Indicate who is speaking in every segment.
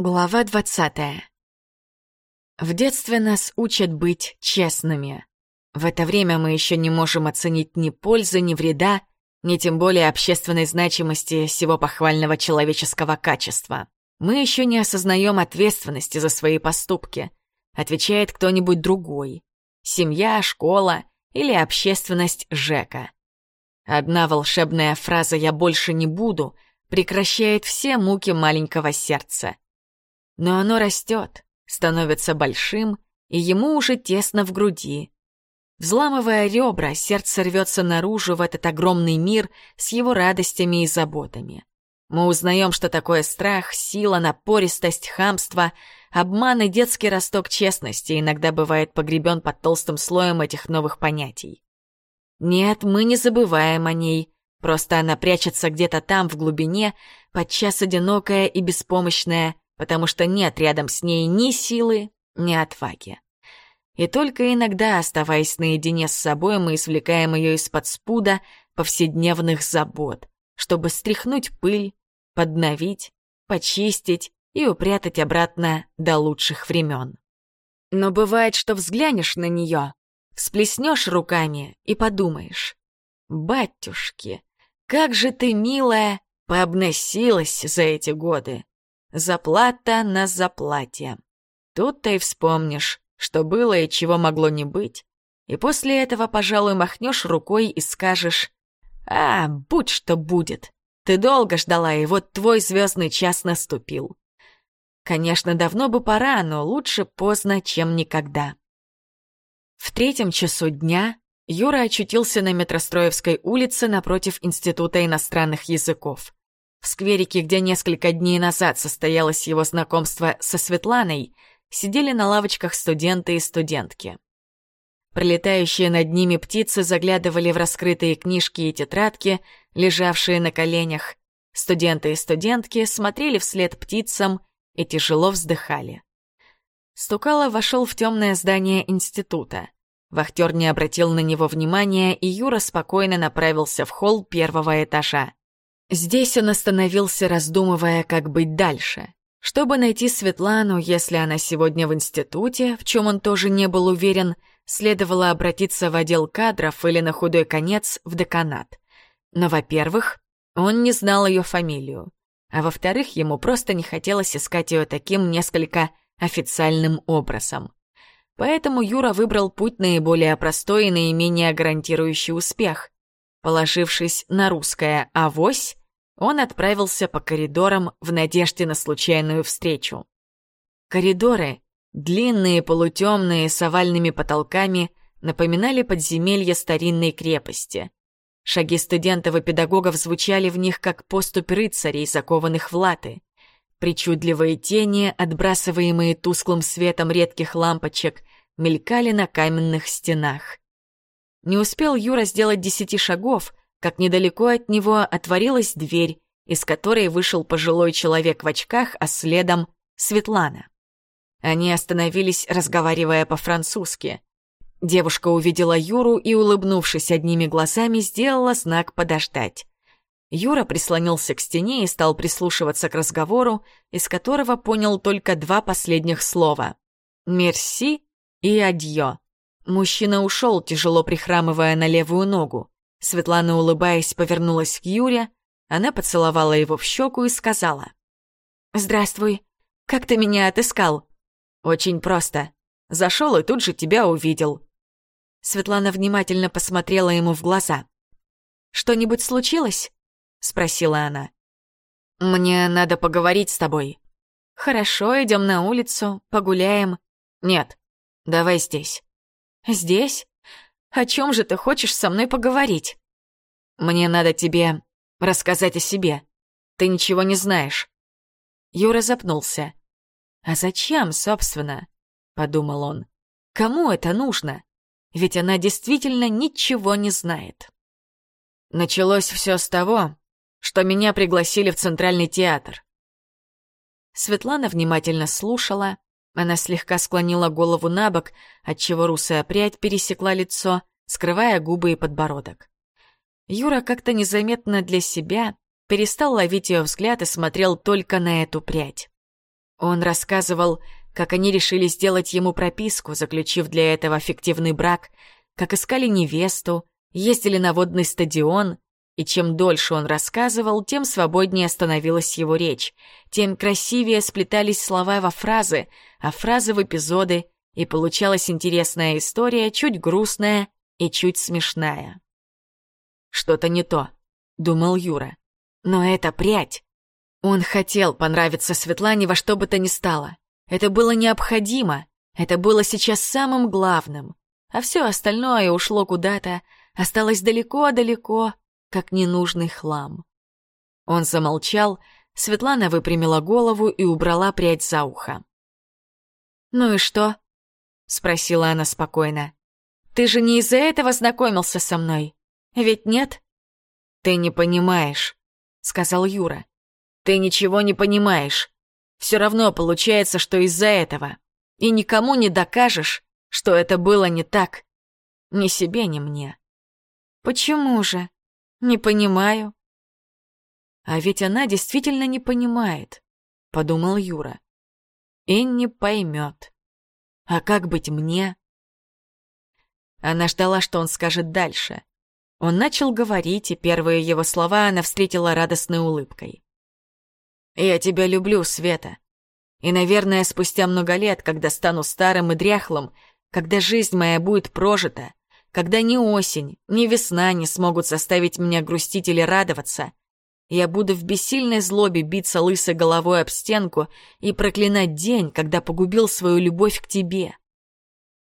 Speaker 1: Глава двадцатая. В детстве нас учат быть честными. В это время мы еще не можем оценить ни пользы, ни вреда, ни тем более общественной значимости всего похвального человеческого качества. Мы еще не осознаем ответственности за свои поступки. Отвечает кто-нибудь другой. Семья, школа или общественность ЖЭКа. Одна волшебная фраза «я больше не буду» прекращает все муки маленького сердца — но оно растет, становится большим, и ему уже тесно в груди. Взламывая ребра, сердце рвется наружу в этот огромный мир с его радостями и заботами. Мы узнаем, что такое страх, сила, напористость, хамство, обман и детский росток честности иногда бывает погребен под толстым слоем этих новых понятий. Нет, мы не забываем о ней, просто она прячется где-то там в глубине, подчас одинокая и беспомощная, потому что нет рядом с ней ни силы, ни отваги. И только иногда, оставаясь наедине с собой, мы извлекаем ее из-под спуда повседневных забот, чтобы стряхнуть пыль, подновить, почистить и упрятать обратно до лучших времен. Но бывает, что взглянешь на нее, всплеснешь руками и подумаешь, «Батюшки, как же ты, милая, пообносилась за эти годы!» Заплата на заплате. Тут-то и вспомнишь, что было и чего могло не быть. И после этого, пожалуй, махнешь рукой и скажешь «А, будь что будет. Ты долго ждала, и вот твой звездный час наступил». Конечно, давно бы пора, но лучше поздно, чем никогда. В третьем часу дня Юра очутился на Метростроевской улице напротив Института иностранных языков. В скверике, где несколько дней назад состоялось его знакомство со Светланой, сидели на лавочках студенты и студентки. Пролетающие над ними птицы заглядывали в раскрытые книжки и тетрадки, лежавшие на коленях. Студенты и студентки смотрели вслед птицам и тяжело вздыхали. Стукало вошел в темное здание института. Вахтер не обратил на него внимания, и Юра спокойно направился в холл первого этажа. Здесь он остановился, раздумывая, как быть дальше. Чтобы найти Светлану, если она сегодня в институте, в чем он тоже не был уверен, следовало обратиться в отдел кадров или на худой конец в деканат. Но, во-первых, он не знал ее фамилию, а во-вторых, ему просто не хотелось искать ее таким несколько официальным образом. Поэтому Юра выбрал путь наиболее простой и наименее гарантирующий успех. Положившись на русское «авось», он отправился по коридорам в надежде на случайную встречу. Коридоры, длинные, полутемные, с овальными потолками, напоминали подземелье старинной крепости. Шаги студентов и педагогов звучали в них, как поступь рыцарей, закованных в латы. Причудливые тени, отбрасываемые тусклым светом редких лампочек, мелькали на каменных стенах. Не успел Юра сделать десяти шагов, как недалеко от него отворилась дверь, из которой вышел пожилой человек в очках, а следом — Светлана. Они остановились, разговаривая по-французски. Девушка увидела Юру и, улыбнувшись одними глазами, сделала знак «подождать». Юра прислонился к стене и стал прислушиваться к разговору, из которого понял только два последних слова «мерси» и «адьё». Мужчина ушел, тяжело прихрамывая на левую ногу. Светлана, улыбаясь, повернулась к Юре, она поцеловала его в щеку и сказала. «Здравствуй. Как ты меня отыскал?» «Очень просто. Зашел и тут же тебя увидел». Светлана внимательно посмотрела ему в глаза. «Что-нибудь случилось?» — спросила она. «Мне надо поговорить с тобой». «Хорошо, идем на улицу, погуляем». «Нет, давай здесь». «Здесь? О чем же ты хочешь со мной поговорить? Мне надо тебе рассказать о себе. Ты ничего не знаешь. Юра запнулся. А зачем, собственно? Подумал он. Кому это нужно? Ведь она действительно ничего не знает. Началось все с того, что меня пригласили в Центральный театр. Светлана внимательно слушала, она слегка склонила голову на бок, отчего русая прядь пересекла лицо, скрывая губы и подбородок. Юра как-то незаметно для себя перестал ловить ее взгляд и смотрел только на эту прядь. Он рассказывал, как они решили сделать ему прописку, заключив для этого фиктивный брак, как искали невесту, ездили на водный стадион, и чем дольше он рассказывал, тем свободнее становилась его речь, тем красивее сплетались слова во фразы, а фразы в эпизоды, и получалась интересная история, чуть грустная и чуть смешная. «Что-то не то», — думал Юра. «Но это прядь». Он хотел понравиться Светлане во что бы то ни стало. Это было необходимо, это было сейчас самым главным, а все остальное ушло куда-то, осталось далеко-далеко, как ненужный хлам. Он замолчал, Светлана выпрямила голову и убрала прядь за ухо. «Ну и что?» — спросила она спокойно. «Ты же не из-за этого знакомился со мной, ведь нет?» «Ты не понимаешь», — сказал Юра. «Ты ничего не понимаешь. Все равно получается, что из-за этого. И никому не докажешь, что это было не так. Ни себе, ни мне». «Почему же?» Не понимаю. А ведь она действительно не понимает, подумал Юра. И не поймет. А как быть мне? Она ждала, что он скажет дальше. Он начал говорить, и первые его слова она встретила радостной улыбкой. «Я тебя люблю, Света. И, наверное, спустя много лет, когда стану старым и дряхлым, когда жизнь моя будет прожита, когда ни осень, ни весна не смогут заставить меня грустить или радоваться, я буду в бессильной злобе биться лысой головой об стенку и проклинать день, когда погубил свою любовь к тебе.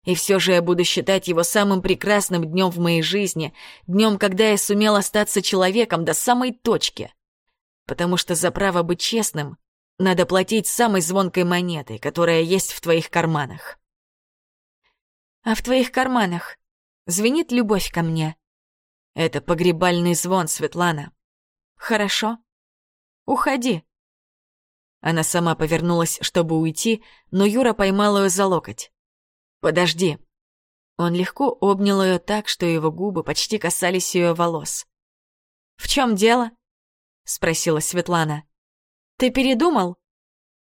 Speaker 1: И все же я буду считать его самым прекрасным днем в моей жизни, днем, когда я сумел остаться человеком до самой точки. Потому что за право быть честным надо платить самой звонкой монетой, которая есть в твоих карманах. А в твоих карманах Звенит любовь ко мне. Это погребальный звон, Светлана. Хорошо. Уходи. Она сама повернулась, чтобы уйти, но Юра поймал ее за локоть. «Подожди». Он легко обнял ее так, что его губы почти касались ее волос. «В чем дело?» — спросила Светлана. «Ты передумал?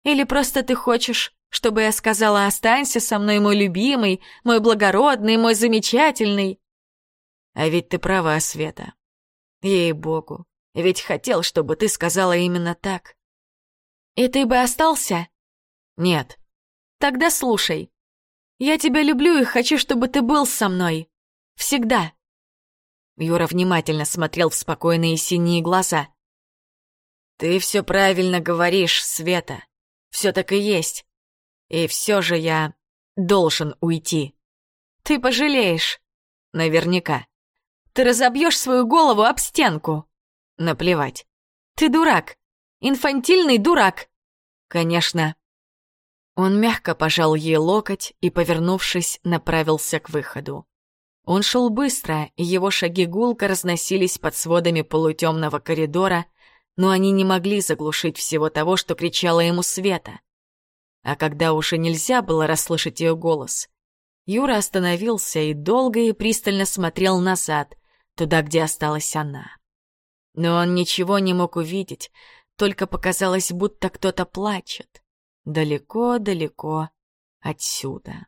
Speaker 1: Или просто ты хочешь, чтобы я сказала «Останься со мной, мой любимый, мой благородный, мой замечательный». А ведь ты права, Света. Ей-богу, ведь хотел, чтобы ты сказала именно так. И ты бы остался? Нет. Тогда слушай. Я тебя люблю и хочу, чтобы ты был со мной. Всегда. Юра внимательно смотрел в спокойные синие глаза. «Ты все правильно говоришь, Света. Все так и есть. И все же я должен уйти. Ты пожалеешь. Наверняка. Ты разобьешь свою голову об стенку. Наплевать. Ты дурак. Инфантильный дурак. Конечно. Он мягко пожал ей локоть и, повернувшись, направился к выходу. Он шел быстро, и его шаги гулко разносились под сводами полутемного коридора, но они не могли заглушить всего того, что кричала ему Света. А когда уже нельзя было расслышать ее голос, Юра остановился и долго и пристально смотрел назад, туда, где осталась она. Но он ничего не мог увидеть, только показалось, будто кто-то плачет. Далеко-далеко отсюда.